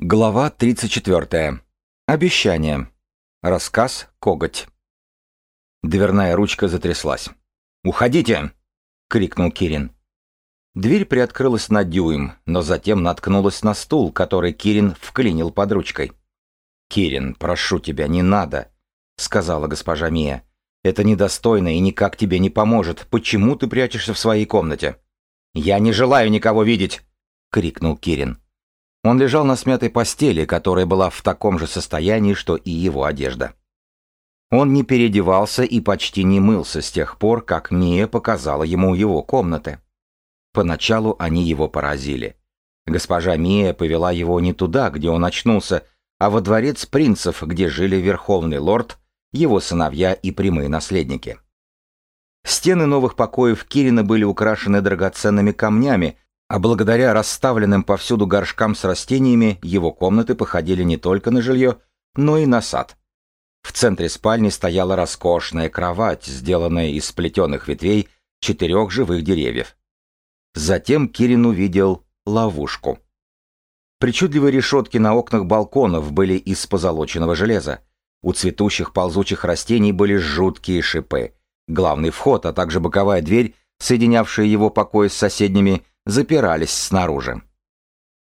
Глава 34. Обещание. Рассказ «Коготь». Дверная ручка затряслась. «Уходите!» — крикнул Кирин. Дверь приоткрылась на дюйм, но затем наткнулась на стул, который Кирин вклинил под ручкой. «Кирин, прошу тебя, не надо!» — сказала госпожа Мия. «Это недостойно и никак тебе не поможет. Почему ты прячешься в своей комнате?» «Я не желаю никого видеть!» — крикнул Кирин. Он лежал на смятой постели, которая была в таком же состоянии, что и его одежда. Он не переодевался и почти не мылся с тех пор, как Мия показала ему его комнаты. Поначалу они его поразили. Госпожа Мия повела его не туда, где он очнулся, а во дворец принцев, где жили верховный лорд, его сыновья и прямые наследники. Стены новых покоев Кирина были украшены драгоценными камнями, а благодаря расставленным повсюду горшкам с растениями его комнаты походили не только на жилье, но и на сад. В центре спальни стояла роскошная кровать, сделанная из сплетенных ветвей четырех живых деревьев. Затем Кирин увидел ловушку. Причудливые решетки на окнах балконов были из позолоченного железа. У цветущих ползучих растений были жуткие шипы. Главный вход, а также боковая дверь, соединявшая его покой с соседними, запирались снаружи.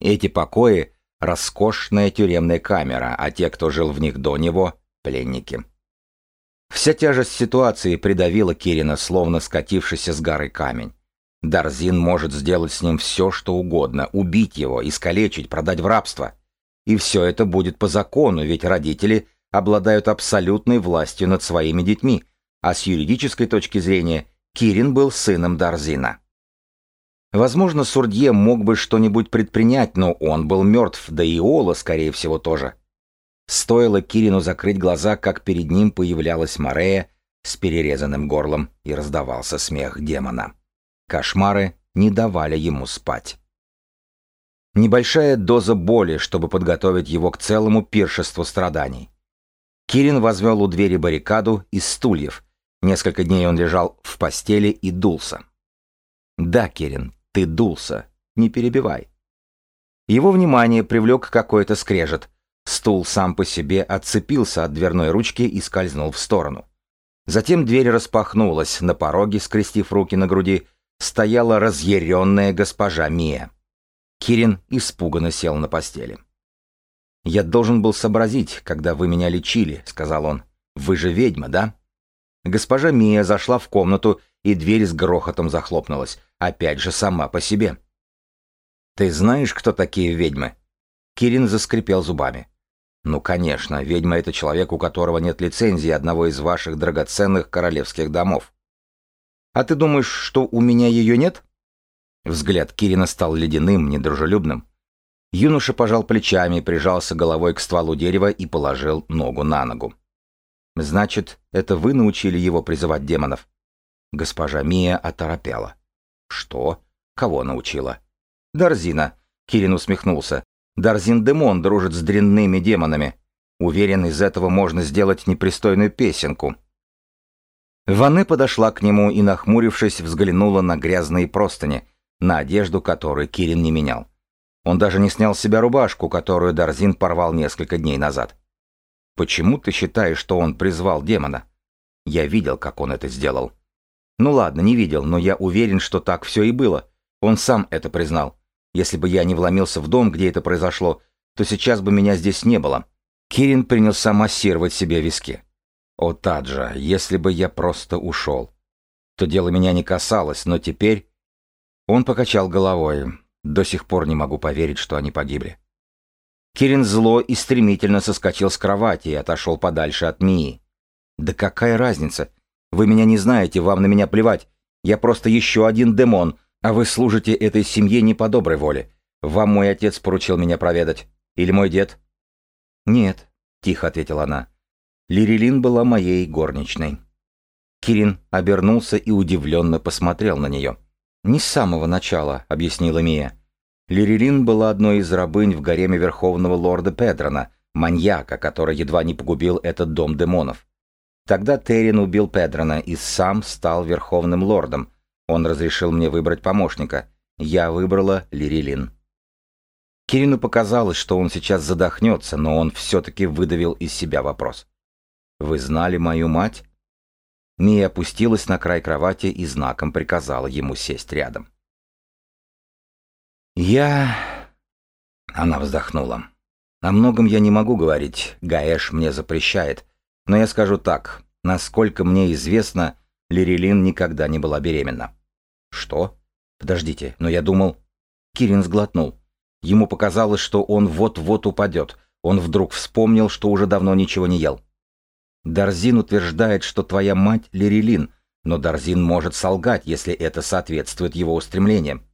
Эти покои — роскошная тюремная камера, а те, кто жил в них до него — пленники. Вся тяжесть ситуации придавила Кирина, словно скатившийся с горы камень. Дарзин может сделать с ним все, что угодно, убить его, искалечить, продать в рабство. И все это будет по закону, ведь родители обладают абсолютной властью над своими детьми, а с юридической точки зрения Кирин был сыном Дарзина. Возможно, Сурдье мог бы что-нибудь предпринять, но он был мертв, да и Ола, скорее всего, тоже. Стоило Кирину закрыть глаза, как перед ним появлялась Морея с перерезанным горлом и раздавался смех демона. Кошмары не давали ему спать. Небольшая доза боли, чтобы подготовить его к целому пиршеству страданий. Кирин возвел у двери баррикаду из стульев. Несколько дней он лежал в постели и дулся. Да, Кирин, ты дулся. Не перебивай. Его внимание привлек какой-то скрежет. Стул сам по себе отцепился от дверной ручки и скользнул в сторону. Затем дверь распахнулась, на пороге, скрестив руки на груди, стояла разъяренная госпожа Мия. Кирин испуганно сел на постели. «Я должен был сообразить, когда вы меня лечили», — сказал он. «Вы же ведьма, да?» Госпожа Мия зашла в комнату, и дверь с грохотом захлопнулась опять же сама по себе. «Ты знаешь, кто такие ведьмы?» Кирин заскрипел зубами. «Ну, конечно, ведьма — это человек, у которого нет лицензии одного из ваших драгоценных королевских домов. А ты думаешь, что у меня ее нет?» Взгляд Кирина стал ледяным, недружелюбным. Юноша пожал плечами, прижался головой к стволу дерева и положил ногу на ногу. «Значит, это вы научили его призывать демонов?» Госпожа Мия оторопела. Что? Кого научила? Дарзина. Кирин усмехнулся. Дарзин Демон дружит с дрянными демонами. Уверен, из этого можно сделать непристойную песенку. Ванне подошла к нему и, нахмурившись, взглянула на грязные простыни, на одежду, которую Кирин не менял. Он даже не снял с себя рубашку, которую Дарзин порвал несколько дней назад. «Почему ты считаешь, что он призвал демона?» «Я видел, как он это сделал. Ну ладно, не видел, но я уверен, что так все и было. Он сам это признал. Если бы я не вломился в дом, где это произошло, то сейчас бы меня здесь не было. Кирин принялся массировать себе виски. О, Таджа, если бы я просто ушел. То дело меня не касалось, но теперь... Он покачал головой. До сих пор не могу поверить, что они погибли. Кирин зло и стремительно соскочил с кровати и отошел подальше от Мии. Да какая разница? Вы меня не знаете, вам на меня плевать. Я просто еще один демон, а вы служите этой семье не по доброй воле. Вам мой отец поручил меня проведать. Или мой дед?» «Нет», — тихо ответила она. Лирилин была моей горничной. Кирин обернулся и удивленно посмотрел на нее. «Не с самого начала», — объяснила Мия. Лирилин была одной из рабынь в гареме верховного лорда Педрона, маньяка, который едва не погубил этот дом демонов. Тогда Террин убил Педрона и сам стал верховным лордом. Он разрешил мне выбрать помощника. Я выбрала Лирилин. Кирину показалось, что он сейчас задохнется, но он все-таки выдавил из себя вопрос. «Вы знали мою мать?» Мия опустилась на край кровати и знаком приказала ему сесть рядом. «Я...» Она вздохнула. «О многом я не могу говорить, Гаэш мне запрещает, но я скажу так, насколько мне известно, Лирилин никогда не была беременна». «Что? Подождите, но я думал...» Кирин сглотнул. Ему показалось, что он вот-вот упадет. Он вдруг вспомнил, что уже давно ничего не ел. Дарзин утверждает, что твоя мать Лирилин, но Дарзин может солгать, если это соответствует его устремлениям.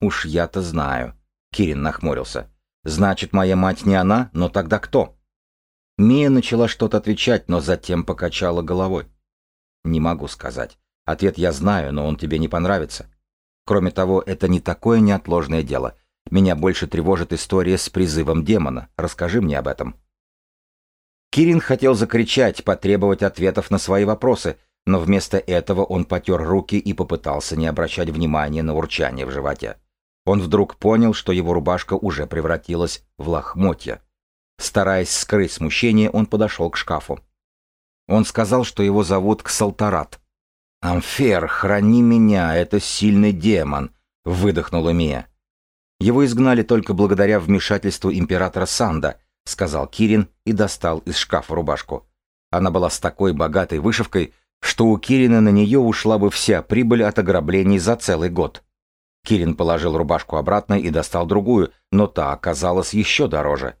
Уж я-то знаю. Кирин нахмурился. Значит, моя мать не она, но тогда кто? Мия начала что-то отвечать, но затем покачала головой. Не могу сказать. Ответ я знаю, но он тебе не понравится. Кроме того, это не такое неотложное дело. Меня больше тревожит история с призывом демона. Расскажи мне об этом. Кирин хотел закричать, потребовать ответов на свои вопросы, но вместо этого он потер руки и попытался не обращать внимания на урчание в животе. Он вдруг понял, что его рубашка уже превратилась в лохмотья. Стараясь скрыть смущение, он подошел к шкафу. Он сказал, что его зовут Ксалтарат. «Амфер, храни меня, это сильный демон», — выдохнула Мия. Его изгнали только благодаря вмешательству императора Санда, сказал Кирин и достал из шкафа рубашку. Она была с такой богатой вышивкой, что у Кирина на нее ушла бы вся прибыль от ограблений за целый год. Кирин положил рубашку обратно и достал другую, но та оказалась еще дороже.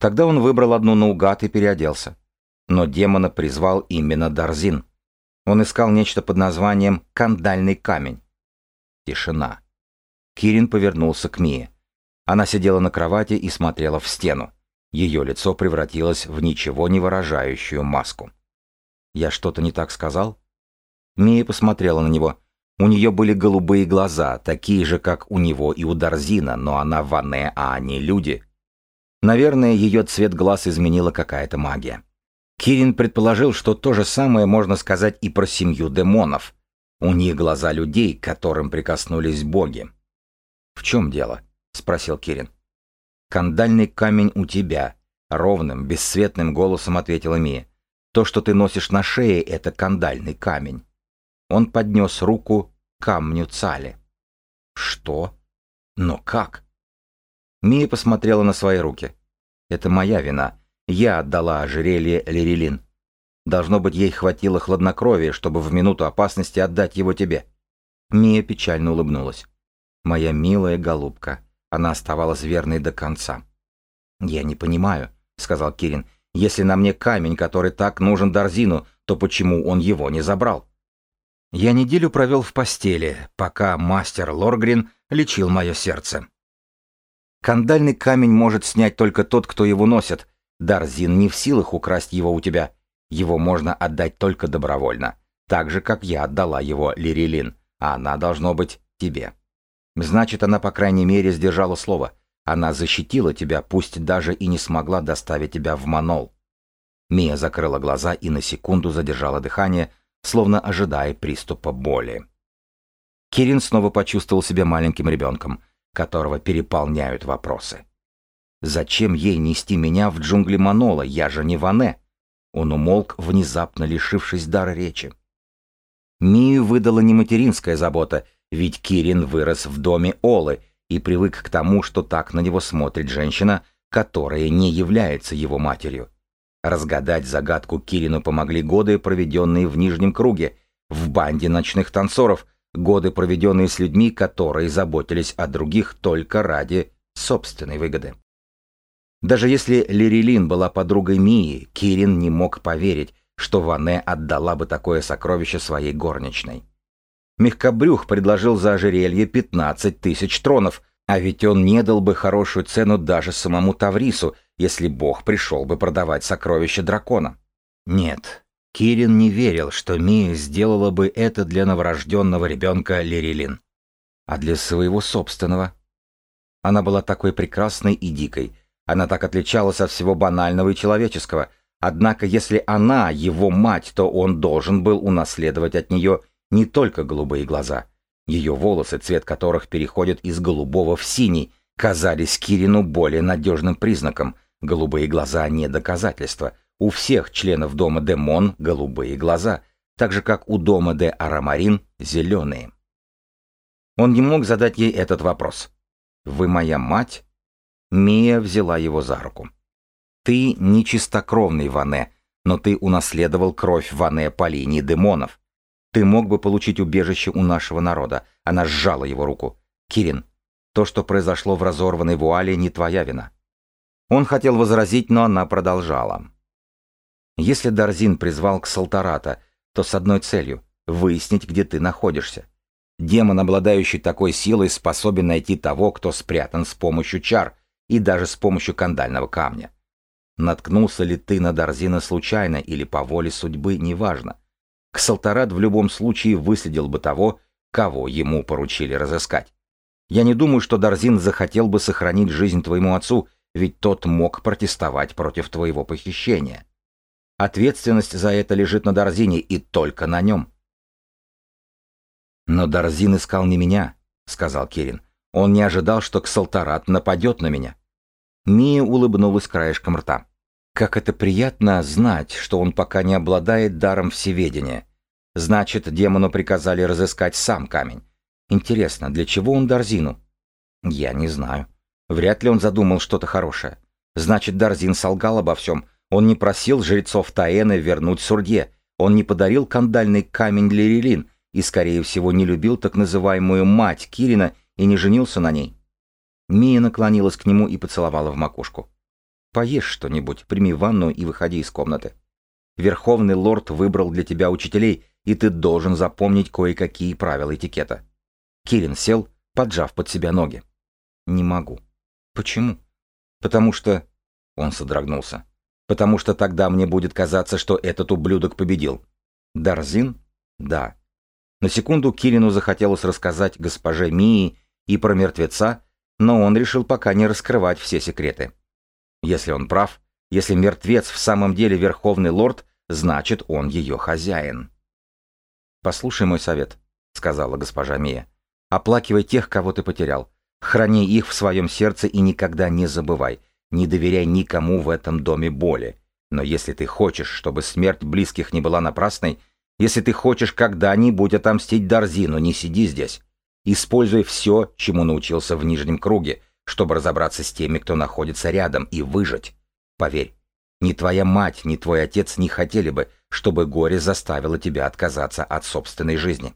Тогда он выбрал одну наугад и переоделся. Но демона призвал именно Дарзин. Он искал нечто под названием «кандальный камень». Тишина. Кирин повернулся к Мие. Она сидела на кровати и смотрела в стену. Ее лицо превратилось в ничего не выражающую маску. «Я что-то не так сказал?» Мия посмотрела на него. У нее были голубые глаза, такие же, как у него и у Дарзина, но она ванная, а они люди. Наверное, ее цвет глаз изменила какая-то магия. Кирин предположил, что то же самое можно сказать и про семью демонов. У них глаза людей, к которым прикоснулись боги. «В чем дело?» — спросил Кирин. «Кандальный камень у тебя», — ровным, бесцветным голосом ответила Мия. «То, что ты носишь на шее, — это кандальный камень». Он поднес руку к камню Цали. «Что? Но как?» Мия посмотрела на свои руки. «Это моя вина. Я отдала ожерелье Лирилин. Должно быть, ей хватило хладнокровия, чтобы в минуту опасности отдать его тебе». Мия печально улыбнулась. «Моя милая голубка, она оставалась верной до конца. «Я не понимаю», — сказал Кирин. «Если на мне камень, который так нужен Дарзину, то почему он его не забрал?» Я неделю провел в постели, пока мастер Лоргрин лечил мое сердце. Кандальный камень может снять только тот, кто его носит. Дарзин не в силах украсть его у тебя. Его можно отдать только добровольно, так же, как я отдала его Лирилин, а она должно быть тебе. Значит, она, по крайней мере, сдержала слово. Она защитила тебя, пусть даже и не смогла доставить тебя в Манол. Мия закрыла глаза и на секунду задержала дыхание, словно ожидая приступа боли. Кирин снова почувствовал себя маленьким ребенком, которого переполняют вопросы. «Зачем ей нести меня в джунгли Манола? Я же не Ване!» Он умолк, внезапно лишившись дара речи. Мию выдала не материнская забота — ведь Кирин вырос в доме Олы и привык к тому, что так на него смотрит женщина, которая не является его матерью. Разгадать загадку Кирину помогли годы, проведенные в Нижнем круге, в банде ночных танцоров, годы, проведенные с людьми, которые заботились о других только ради собственной выгоды. Даже если Лирилин была подругой Мии, Кирин не мог поверить, что Ване отдала бы такое сокровище своей горничной. Мягкобрюх предложил за ожерелье 15 тысяч тронов, а ведь он не дал бы хорошую цену даже самому Таврису, если бог пришел бы продавать сокровища дракона. Нет, Кирин не верил, что Мия сделала бы это для новорожденного ребенка Лирилин. А для своего собственного. Она была такой прекрасной и дикой. Она так отличалась от всего банального и человеческого. Однако, если она его мать, то он должен был унаследовать от нее не только голубые глаза. Ее волосы, цвет которых переходит из голубого в синий, казались Кирину более надежным признаком. Голубые глаза не доказательство. У всех членов дома Демон голубые глаза, так же как у дома де Арамарин зеленые. Он не мог задать ей этот вопрос. «Вы моя мать?» Мия взяла его за руку. «Ты не чистокровный Ване, но ты унаследовал кровь Ване по линии демонов. Ты мог бы получить убежище у нашего народа». Она сжала его руку. «Кирин, то, что произошло в разорванной вуале, не твоя вина». Он хотел возразить, но она продолжала. «Если Дарзин призвал к Салтарата, то с одной целью — выяснить, где ты находишься. Демон, обладающий такой силой, способен найти того, кто спрятан с помощью чар и даже с помощью кандального камня. Наткнулся ли ты на Дарзина случайно или по воле судьбы, неважно. Ксалтарат в любом случае выследил бы того, кого ему поручили разыскать. Я не думаю, что Дарзин захотел бы сохранить жизнь твоему отцу, ведь тот мог протестовать против твоего похищения. Ответственность за это лежит на Дарзине и только на нем. «Но Дарзин искал не меня», — сказал Кирин. «Он не ожидал, что Ксалтарат нападет на меня». Мия улыбнулась краешком рта. «Как это приятно знать, что он пока не обладает даром всеведения. Значит, демону приказали разыскать сам камень. Интересно, для чего он Дарзину?» «Я не знаю. Вряд ли он задумал что-то хорошее. Значит, Дарзин солгал обо всем. Он не просил жрецов Таэны вернуть Сурдье. Он не подарил кандальный камень Лирилин, и, скорее всего, не любил так называемую мать Кирина и не женился на ней. Мия наклонилась к нему и поцеловала в макушку. «Поешь что-нибудь, прими ванну и выходи из комнаты. Верховный лорд выбрал для тебя учителей, и ты должен запомнить кое-какие правила этикета». Кирин сел, поджав под себя ноги. «Не могу». «Почему?» «Потому что...» Он содрогнулся. «Потому что тогда мне будет казаться, что этот ублюдок победил». «Дарзин?» «Да». На секунду Кирину захотелось рассказать госпоже Мии и про мертвеца, но он решил пока не раскрывать все секреты. Если он прав, если мертвец в самом деле верховный лорд, значит он ее хозяин. «Послушай мой совет», — сказала госпожа Мия. «Оплакивай тех, кого ты потерял. Храни их в своем сердце и никогда не забывай. Не доверяй никому в этом доме боли. Но если ты хочешь, чтобы смерть близких не была напрасной, если ты хочешь когда-нибудь отомстить Дарзину, не сиди здесь. Используй все, чему научился в Нижнем круге, чтобы разобраться с теми, кто находится рядом, и выжить. Поверь, ни твоя мать, ни твой отец не хотели бы, чтобы горе заставило тебя отказаться от собственной жизни.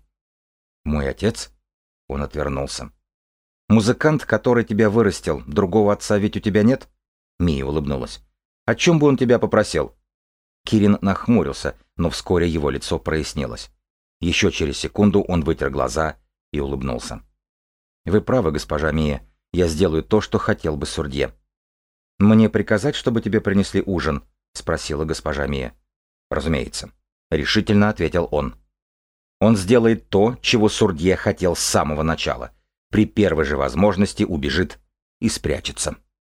Мой отец? Он отвернулся. Музыкант, который тебя вырастил, другого отца ведь у тебя нет? Мия улыбнулась. О чем бы он тебя попросил? Кирин нахмурился, но вскоре его лицо прояснилось. Еще через секунду он вытер глаза и улыбнулся. «Вы правы, госпожа Мия. Я сделаю то, что хотел бы Сурдье». «Мне приказать, чтобы тебе принесли ужин?» — спросила госпожа Мия. «Разумеется», — решительно ответил он. Он сделает то, чего Сурдье хотел с самого начала. При первой же возможности убежит и спрячется.